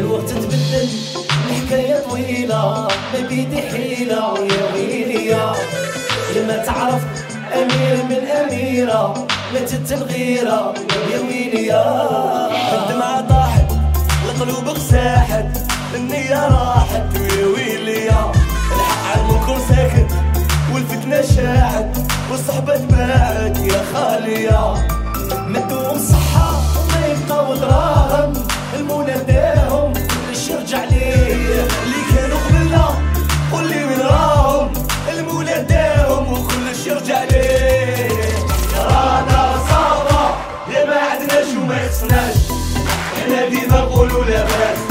جدا الحكاية طويلة ما بيدي حيلة يا ويلي يا لما تعرف أمير من أميرة ماتت الغيرة يا ويلي يا الدمعة طاحت القلوب ساحت النية راحت يا ويلي يا الحق على المنكر ساكت والفتنة شاعت والصحبة تباعت يا خالي يا مدوا ناقصناش إحنا ديما نقولوا لاباس